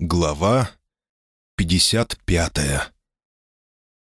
Глава 55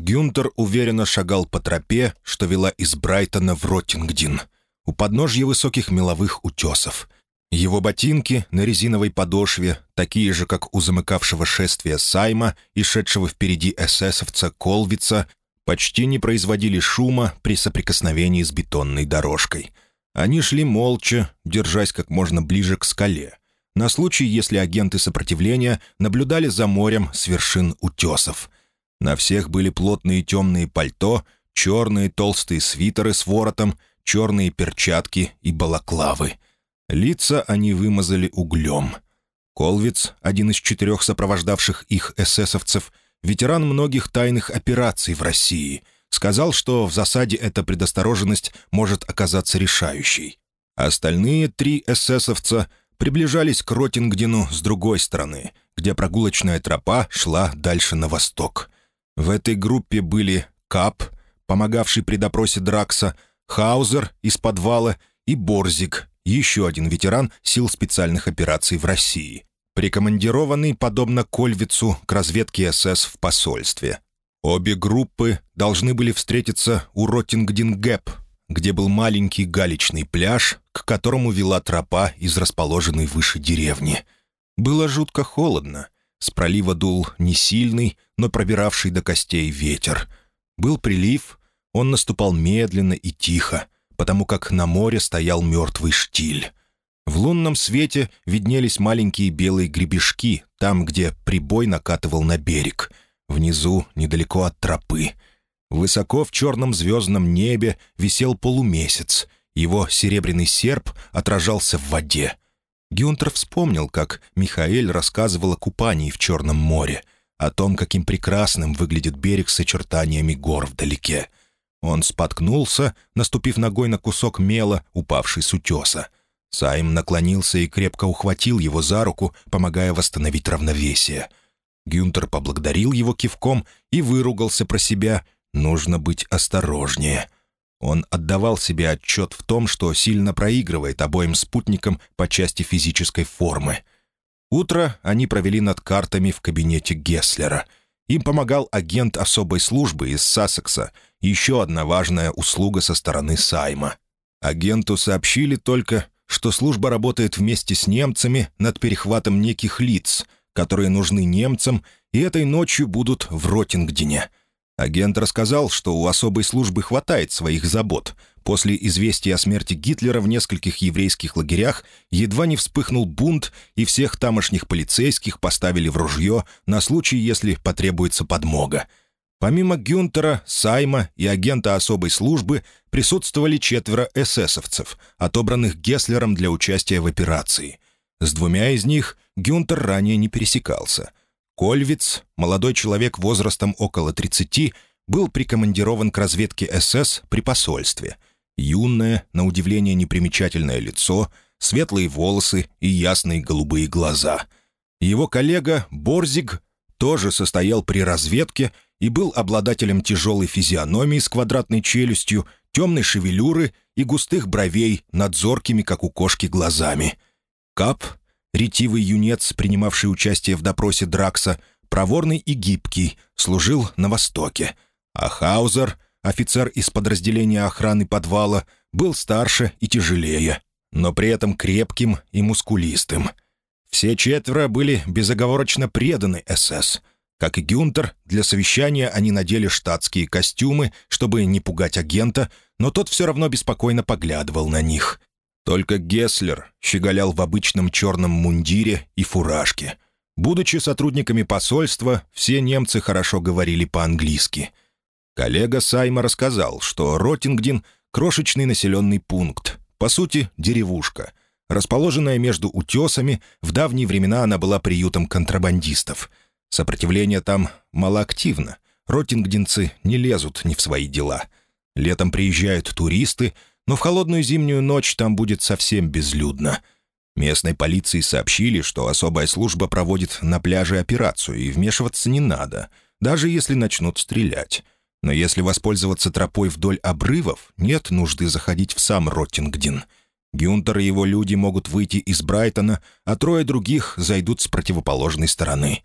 Гюнтер уверенно шагал по тропе, что вела из Брайтона в Роттингдин, у подножья высоких меловых утесов. Его ботинки на резиновой подошве, такие же, как у замыкавшего шествия Сайма и шедшего впереди эсэсовца Колвица, почти не производили шума при соприкосновении с бетонной дорожкой. Они шли молча, держась как можно ближе к скале на случай, если агенты сопротивления наблюдали за морем с вершин утесов. На всех были плотные темные пальто, черные толстые свитеры с воротом, черные перчатки и балаклавы. Лица они вымазали углем. Колвиц, один из четырех сопровождавших их эсэсовцев, ветеран многих тайных операций в России, сказал, что в засаде эта предосторожность может оказаться решающей. Остальные три эсэсовца приближались к Ротингдену с другой стороны, где прогулочная тропа шла дальше на восток. В этой группе были Кап, помогавший при допросе Дракса, Хаузер из подвала и Борзик, еще один ветеран сил специальных операций в России, прикомандированный, подобно Кольвицу, к разведке СС в посольстве. Обе группы должны были встретиться у Роттингдин-Гэп, где был маленький галечный пляж, к которому вела тропа из расположенной выше деревни. Было жутко холодно. С пролива дул не сильный, но пробиравший до костей ветер. Был прилив, он наступал медленно и тихо, потому как на море стоял мертвый штиль. В лунном свете виднелись маленькие белые гребешки, там, где прибой накатывал на берег. Внизу, недалеко от тропы — Высоко в черном звездном небе висел полумесяц. Его серебряный серп отражался в воде. Гюнтер вспомнил, как Михаэль рассказывал о купании в Черном море, о том, каким прекрасным выглядит берег с очертаниями гор вдалеке. Он споткнулся, наступив ногой на кусок мела, упавший с утеса. Сайм наклонился и крепко ухватил его за руку, помогая восстановить равновесие. Гюнтер поблагодарил его кивком и выругался про себя — Нужно быть осторожнее. Он отдавал себе отчет в том, что сильно проигрывает обоим спутникам по части физической формы. Утро они провели над картами в кабинете Гесслера. Им помогал агент особой службы из Сассекса, еще одна важная услуга со стороны Сайма. Агенту сообщили только, что служба работает вместе с немцами над перехватом неких лиц, которые нужны немцам, и этой ночью будут в Ротингдене — Агент рассказал, что у особой службы хватает своих забот. После известия о смерти Гитлера в нескольких еврейских лагерях едва не вспыхнул бунт, и всех тамошних полицейских поставили в ружье на случай, если потребуется подмога. Помимо Гюнтера, Сайма и агента особой службы присутствовали четверо эсэсовцев, отобранных Гесслером для участия в операции. С двумя из них Гюнтер ранее не пересекался — Кольвиц, молодой человек возрастом около 30, был прикомандирован к разведке СС при посольстве. Юное, на удивление непримечательное лицо, светлые волосы и ясные голубые глаза. Его коллега Борзиг тоже состоял при разведке и был обладателем тяжелой физиономии с квадратной челюстью, темной шевелюры и густых бровей над зоркими, как у кошки, глазами. Кап ретивый юнец, принимавший участие в допросе Дракса, проворный и гибкий, служил на Востоке. А Хаузер, офицер из подразделения охраны подвала, был старше и тяжелее, но при этом крепким и мускулистым. Все четверо были безоговорочно преданы СС. Как и Гюнтер, для совещания они надели штатские костюмы, чтобы не пугать агента, но тот все равно беспокойно поглядывал на них. Только Гесслер щеголял в обычном черном мундире и фуражке. Будучи сотрудниками посольства, все немцы хорошо говорили по-английски. Коллега Сайма рассказал, что Роттингдин — крошечный населенный пункт, по сути, деревушка. Расположенная между утесами, в давние времена она была приютом контрабандистов. Сопротивление там малоактивно. Роттингдинцы не лезут ни в свои дела. Летом приезжают туристы — но в холодную зимнюю ночь там будет совсем безлюдно. Местной полиции сообщили, что особая служба проводит на пляже операцию, и вмешиваться не надо, даже если начнут стрелять. Но если воспользоваться тропой вдоль обрывов, нет нужды заходить в сам Роттингдин. Гюнтер и его люди могут выйти из Брайтона, а трое других зайдут с противоположной стороны.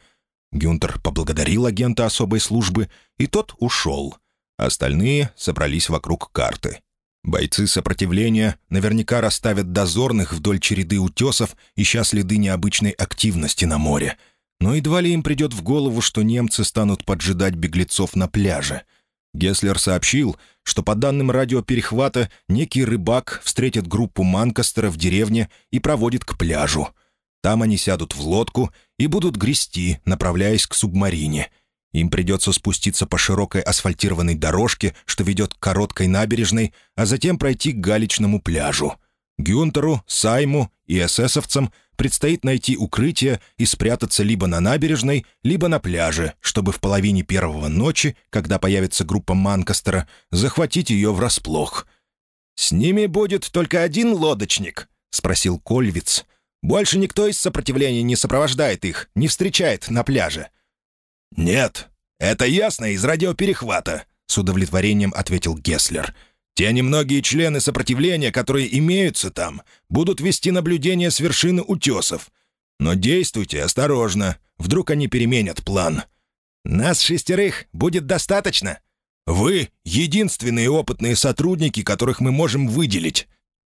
Гюнтер поблагодарил агента особой службы, и тот ушел. Остальные собрались вокруг карты. Бойцы сопротивления наверняка расставят дозорных вдоль череды утесов, ища следы необычной активности на море. Но едва ли им придет в голову, что немцы станут поджидать беглецов на пляже. Геслер сообщил, что по данным радиоперехвата некий рыбак встретит группу Манкастера в деревне и проводит к пляжу. Там они сядут в лодку и будут грести, направляясь к субмарине — им придется спуститься по широкой асфальтированной дорожке, что ведет к короткой набережной, а затем пройти к галечному пляжу. Гюнтеру, Сайму и эсэсовцам предстоит найти укрытие и спрятаться либо на набережной, либо на пляже, чтобы в половине первого ночи, когда появится группа Манкастера, захватить ее врасплох. «С ними будет только один лодочник?» — спросил Кольвиц. «Больше никто из сопротивления не сопровождает их, не встречает на пляже. «Нет, это ясно из радиоперехвата», — с удовлетворением ответил Гесслер. «Те немногие члены сопротивления, которые имеются там, будут вести наблюдение с вершины утесов. Но действуйте осторожно, вдруг они переменят план». «Нас шестерых будет достаточно?» «Вы — единственные опытные сотрудники, которых мы можем выделить.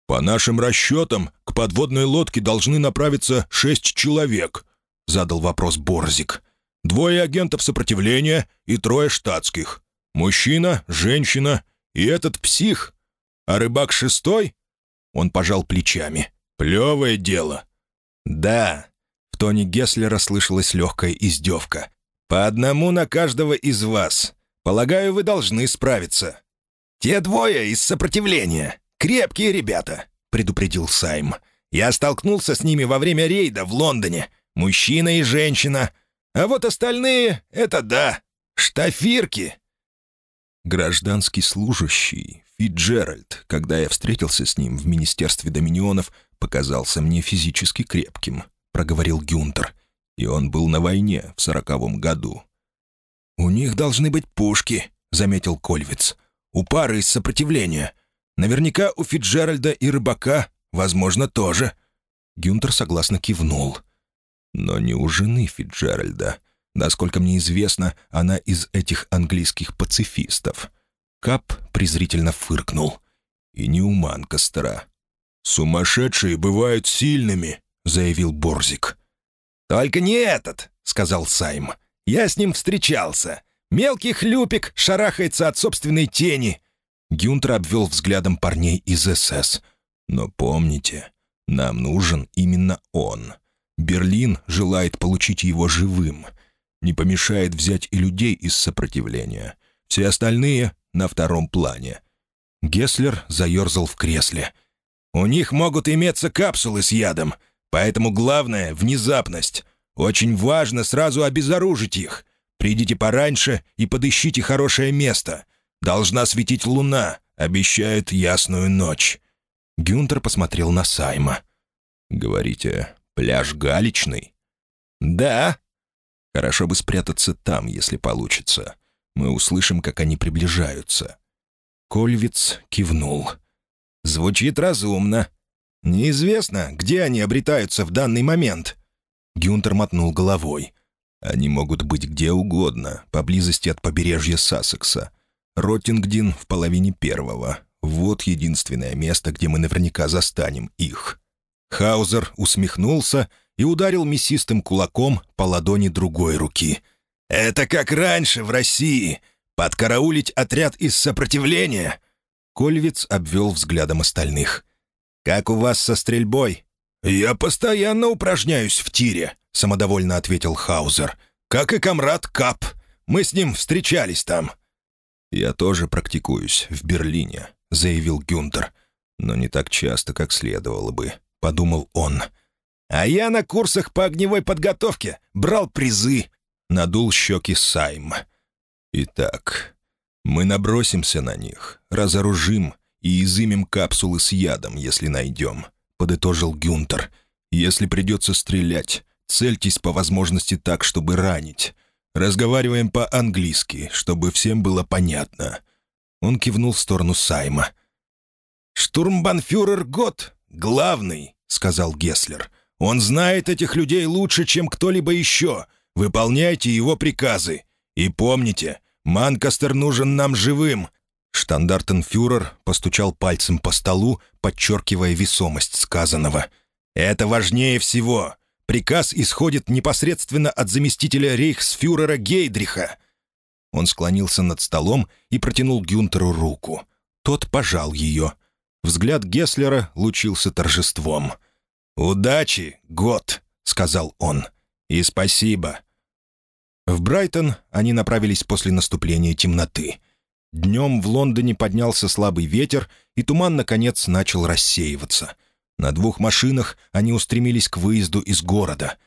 По нашим расчетам, к подводной лодке должны направиться шесть человек», — задал вопрос Борзик. Двое агентов сопротивления и трое штатских. Мужчина, женщина и этот псих. А рыбак шестой? Он пожал плечами. Плевое дело. Да. В тоне Гесслера слышалась легкая издевка. По одному на каждого из вас. Полагаю, вы должны справиться. Те двое из сопротивления. Крепкие ребята, предупредил Сайм. Я столкнулся с ними во время рейда в Лондоне. Мужчина и женщина — а вот остальные — это да, штафирки. Гражданский служащий Фиджеральд, когда я встретился с ним в Министерстве Доминионов, показался мне физически крепким, проговорил Гюнтер. И он был на войне в сороковом году. «У них должны быть пушки», — заметил Кольвиц. «У пары из сопротивления. Наверняка у Фиджеральда и рыбака, возможно, тоже». Гюнтер согласно кивнул но не у жены Фиджеральда. Насколько мне известно, она из этих английских пацифистов. Кап презрительно фыркнул. И не у Манкастера. «Сумасшедшие бывают сильными», — заявил Борзик. «Только не этот», — сказал Сайм. «Я с ним встречался. Мелкий хлюпик шарахается от собственной тени». Гюнтер обвел взглядом парней из СС. «Но помните, нам нужен именно он. Берлин желает получить его живым. Не помешает взять и людей из сопротивления. Все остальные — на втором плане. Гесслер заерзал в кресле. «У них могут иметься капсулы с ядом, поэтому главное — внезапность. Очень важно сразу обезоружить их. Придите пораньше и подыщите хорошее место. Должна светить луна, обещают ясную ночь». Гюнтер посмотрел на Сайма. «Говорите, Пляж галечный?» «Да». «Хорошо бы спрятаться там, если получится. Мы услышим, как они приближаются». Кольвиц кивнул. «Звучит разумно. Неизвестно, где они обретаются в данный момент». Гюнтер мотнул головой. «Они могут быть где угодно, поблизости от побережья Сассекса. Роттингдин в половине первого. Вот единственное место, где мы наверняка застанем их». Хаузер усмехнулся и ударил мясистым кулаком по ладони другой руки. «Это как раньше в России. Подкараулить отряд из сопротивления». Кольвиц обвел взглядом остальных. «Как у вас со стрельбой?» «Я постоянно упражняюсь в тире», — самодовольно ответил Хаузер. «Как и комрад Кап. Мы с ним встречались там». «Я тоже практикуюсь в Берлине», — заявил Гюнтер. «Но не так часто, как следовало бы подумал он. «А я на курсах по огневой подготовке брал призы», — надул щеки Сайм. «Итак, мы набросимся на них, разоружим и изымем капсулы с ядом, если найдем», — подытожил Гюнтер. «Если придется стрелять, цельтесь по возможности так, чтобы ранить. Разговариваем по-английски, чтобы всем было понятно». Он кивнул в сторону Сайма. «Штурмбанфюрер Гот главный», — сказал Гесслер. «Он знает этих людей лучше, чем кто-либо еще. Выполняйте его приказы. И помните, Манкастер нужен нам живым». Штандартенфюрер постучал пальцем по столу, подчеркивая весомость сказанного. «Это важнее всего. Приказ исходит непосредственно от заместителя рейхсфюрера Гейдриха». Он склонился над столом и протянул Гюнтеру руку. Тот пожал ее. Взгляд Гесслера лучился торжеством. «Удачи, год», — сказал он. «И спасибо». В Брайтон они направились после наступления темноты. Днем в Лондоне поднялся слабый ветер, и туман, наконец, начал рассеиваться. На двух машинах они устремились к выезду из города.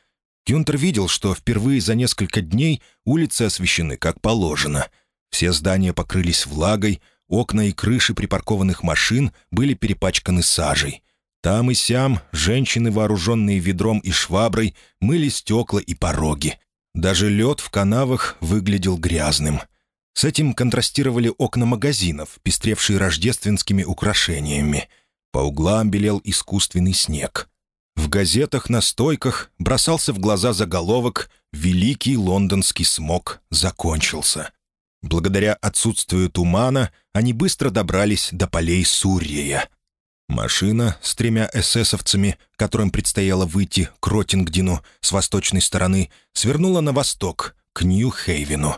Гюнтер видел, что впервые за несколько дней улицы освещены как положено. Все здания покрылись влагой, окна и крыши припаркованных машин были перепачканы сажей. Там и сям женщины, вооруженные ведром и шваброй, мыли стекла и пороги. Даже лед в канавах выглядел грязным. С этим контрастировали окна магазинов, пестревшие рождественскими украшениями. По углам белел искусственный снег. В газетах на стойках бросался в глаза заголовок «Великий лондонский смог закончился». Благодаря отсутствию тумана они быстро добрались до полей Суррия. Машина с тремя эсэсовцами, которым предстояло выйти к Ротингдину с восточной стороны, свернула на восток, к Нью-Хейвену.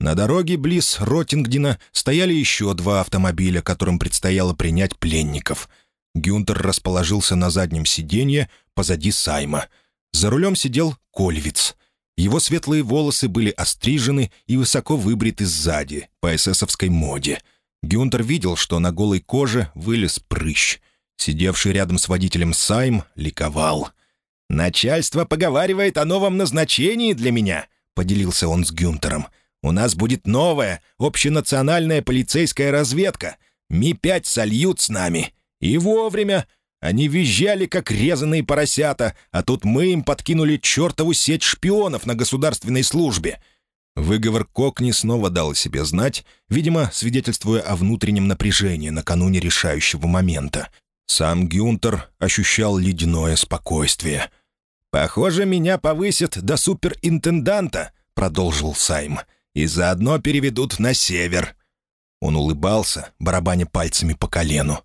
На дороге близ Ротингдина стояли еще два автомобиля, которым предстояло принять пленников. Гюнтер расположился на заднем сиденье позади Сайма. За рулем сидел Кольвиц. Его светлые волосы были острижены и высоко выбриты сзади, по эсэсовской моде. Гюнтер видел, что на голой коже вылез прыщ — Сидевший рядом с водителем Сайм ликовал. «Начальство поговаривает о новом назначении для меня», — поделился он с Гюнтером. «У нас будет новая, общенациональная полицейская разведка. Ми-5 сольют с нами. И вовремя. Они визжали, как резаные поросята, а тут мы им подкинули чертову сеть шпионов на государственной службе». Выговор Кокни снова дал себе знать, видимо, свидетельствуя о внутреннем напряжении накануне решающего момента. Сам Гюнтер ощущал ледяное спокойствие. «Похоже, меня повысят до суперинтенданта», — продолжил Сайм, «и заодно переведут на север». Он улыбался, барабаня пальцами по колену.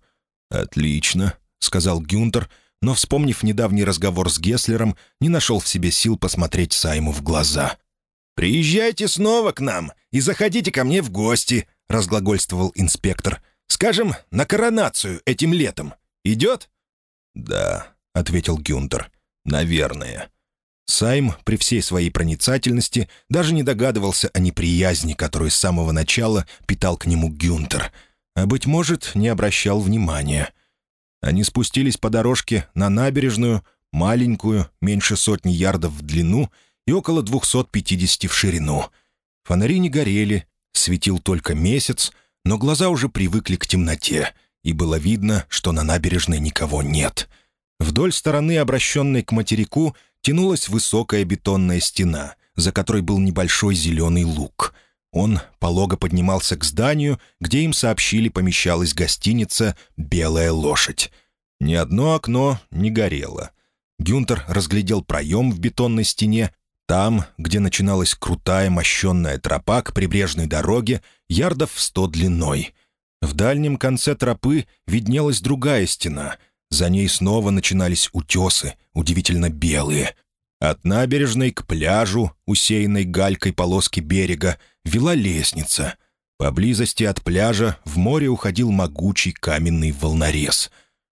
«Отлично», — сказал Гюнтер, но, вспомнив недавний разговор с Гесслером, не нашел в себе сил посмотреть Сайму в глаза. «Приезжайте снова к нам и заходите ко мне в гости», — разглагольствовал инспектор. «Скажем, на коронацию этим летом. Идет?» «Да», — ответил Гюнтер. «Наверное». Сайм, при всей своей проницательности, даже не догадывался о неприязни, которую с самого начала питал к нему Гюнтер, а, быть может, не обращал внимания. Они спустились по дорожке на набережную, маленькую, меньше сотни ярдов в длину и около 250 в ширину. Фонари не горели, светил только месяц, но глаза уже привыкли к темноте — и было видно, что на набережной никого нет. Вдоль стороны, обращенной к материку, тянулась высокая бетонная стена, за которой был небольшой зеленый луг. Он полого поднимался к зданию, где им сообщили помещалась гостиница «Белая лошадь». Ни одно окно не горело. Гюнтер разглядел проем в бетонной стене. Там, где начиналась крутая мощенная тропа к прибрежной дороге, ярдов в сто длиной — в дальнем конце тропы виднелась другая стена. За ней снова начинались утесы, удивительно белые. От набережной к пляжу, усеянной галькой полоски берега, вела лестница. Поблизости от пляжа в море уходил могучий каменный волнорез.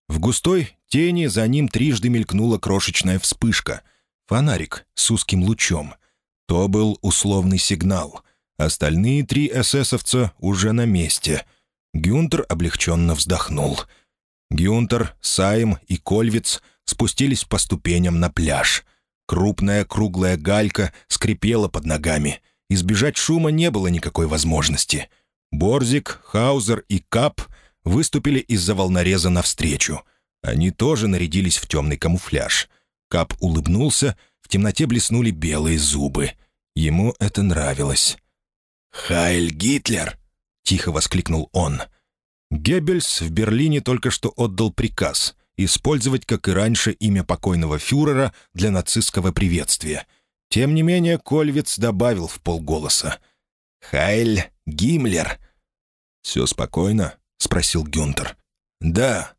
В густой тени за ним трижды мелькнула крошечная вспышка. Фонарик с узким лучом. То был условный сигнал. Остальные три эсэсовца уже на месте — Гюнтер облегченно вздохнул. Гюнтер, Сайм и Кольвиц спустились по ступеням на пляж. Крупная круглая галька скрипела под ногами. Избежать шума не было никакой возможности. Борзик, Хаузер и Кап выступили из-за волнореза навстречу. Они тоже нарядились в темный камуфляж. Кап улыбнулся, в темноте блеснули белые зубы. Ему это нравилось. «Хайль Гитлер!» — тихо воскликнул он. Геббельс в Берлине только что отдал приказ, использовать, как и раньше, имя покойного фюрера для нацистского приветствия. Тем не менее, Кольвиц добавил в полголоса. «Хайль Гиммлер». «Все спокойно?» — спросил Гюнтер. «Да.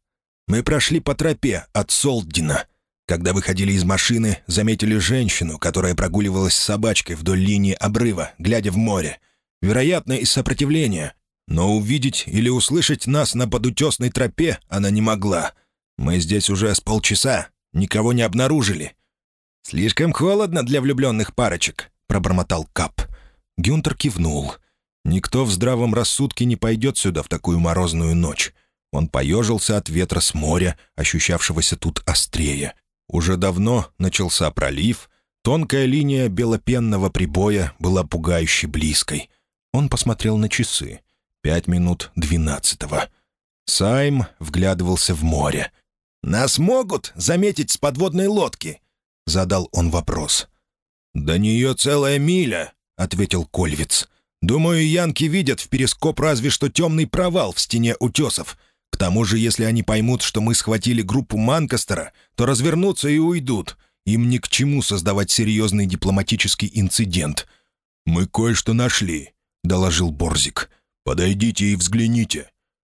Мы прошли по тропе от Солддина. Когда выходили из машины, заметили женщину, которая прогуливалась с собачкой вдоль линии обрыва, глядя в море. Вероятно, из сопротивления. Но увидеть или услышать нас на подутесной тропе она не могла. Мы здесь уже с полчаса, никого не обнаружили». «Слишком холодно для влюбленных парочек», — пробормотал Кап. Гюнтер кивнул. «Никто в здравом рассудке не пойдет сюда в такую морозную ночь». Он поежился от ветра с моря, ощущавшегося тут острее. Уже давно начался пролив, тонкая линия белопенного прибоя была пугающе близкой. Он посмотрел на часы. Пять минут двенадцатого. Сайм вглядывался в море. «Нас могут заметить с подводной лодки?» — задал он вопрос. «До нее целая миля», — ответил Кольвиц. «Думаю, янки видят в перископ разве что темный провал в стене утесов. К тому же, если они поймут, что мы схватили группу Манкастера, то развернутся и уйдут. Им ни к чему создавать серьезный дипломатический инцидент». «Мы кое-что нашли», — доложил Борзик. «Подойдите и взгляните».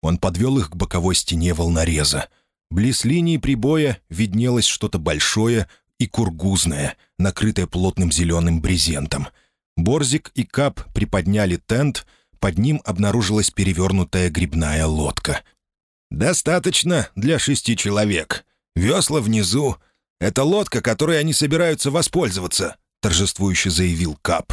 Он подвел их к боковой стене волнореза. Близ линии прибоя виднелось что-то большое и кургузное, накрытое плотным зеленым брезентом. Борзик и Кап приподняли тент, под ним обнаружилась перевернутая грибная лодка. «Достаточно для шести человек. Весла внизу. Это лодка, которой они собираются воспользоваться», — торжествующе заявил Кап.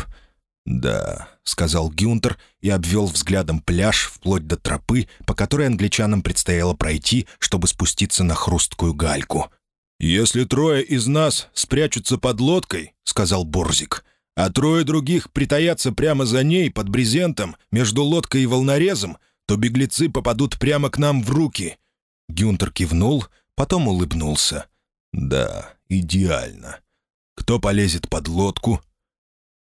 «Да», — сказал Гюнтер и обвел взглядом пляж вплоть до тропы, по которой англичанам предстояло пройти, чтобы спуститься на хрусткую гальку. «Если трое из нас спрячутся под лодкой», — сказал Борзик, «а трое других притаятся прямо за ней, под брезентом, между лодкой и волнорезом, то беглецы попадут прямо к нам в руки». Гюнтер кивнул, потом улыбнулся. «Да, идеально. Кто полезет под лодку?»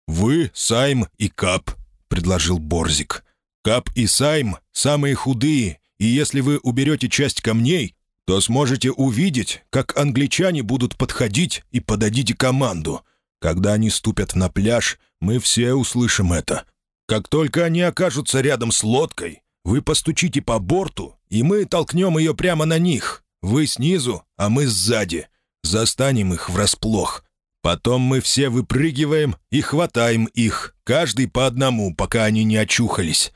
«Вы, Сайм и Кап», — предложил Борзик. «Кап и Сайм — самые худые, и если вы уберете часть камней, то сможете увидеть, как англичане будут подходить и подадите команду. Когда они ступят на пляж, мы все услышим это. Как только они окажутся рядом с лодкой, вы постучите по борту, и мы толкнем ее прямо на них. Вы снизу, а мы сзади. Застанем их врасплох. Потом мы все выпрыгиваем и хватаем их, каждый по одному, пока они не очухались».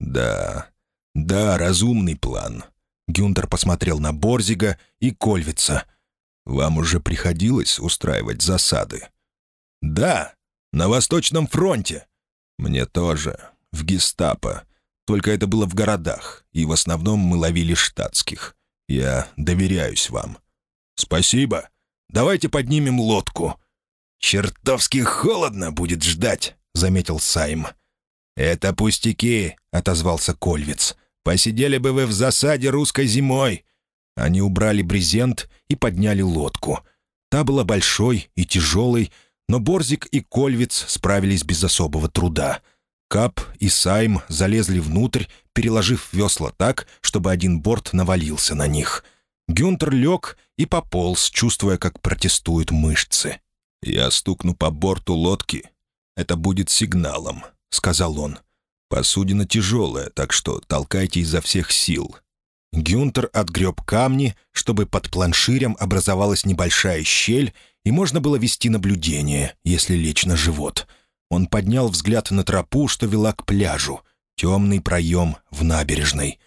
«Да, да, разумный план». Гюнтер посмотрел на Борзига и Кольвица. «Вам уже приходилось устраивать засады?» «Да, на Восточном фронте». «Мне тоже. В гестапо. Только это было в городах, и в основном мы ловили штатских. Я доверяюсь вам». «Спасибо. Давайте поднимем лодку». «Чертовски холодно будет ждать», — заметил Сайм. «Это пустяки», — отозвался Кольвиц. «Посидели бы вы в засаде русской зимой». Они убрали брезент и подняли лодку. Та была большой и тяжелой, но Борзик и Кольвиц справились без особого труда. Кап и Сайм залезли внутрь, переложив весла так, чтобы один борт навалился на них. Гюнтер лег и пополз, чувствуя, как протестуют мышцы. «Я стукну по борту лодки. Это будет сигналом», — сказал он. «Посудина тяжелая, так что толкайте изо всех сил». Гюнтер отгреб камни, чтобы под планширем образовалась небольшая щель, и можно было вести наблюдение, если лечь на живот. Он поднял взгляд на тропу, что вела к пляжу. Темный проем в набережной.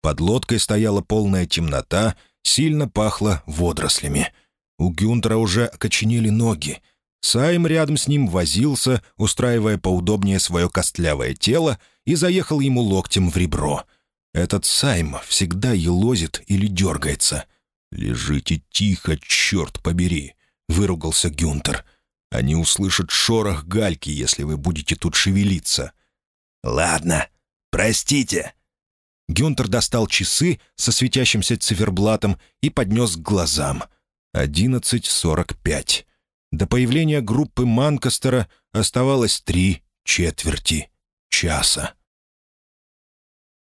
Под лодкой стояла полная темнота, сильно пахло водорослями — у Гюнтера уже окоченели ноги. Сайм рядом с ним возился, устраивая поудобнее свое костлявое тело, и заехал ему локтем в ребро. Этот Сайм всегда елозит или дергается. «Лежите тихо, черт побери!» — выругался Гюнтер. «Они услышат шорох гальки, если вы будете тут шевелиться». «Ладно, простите». Гюнтер достал часы со светящимся циферблатом и поднес к глазам — 11.45. До появления группы Манкастера оставалось три четверти часа.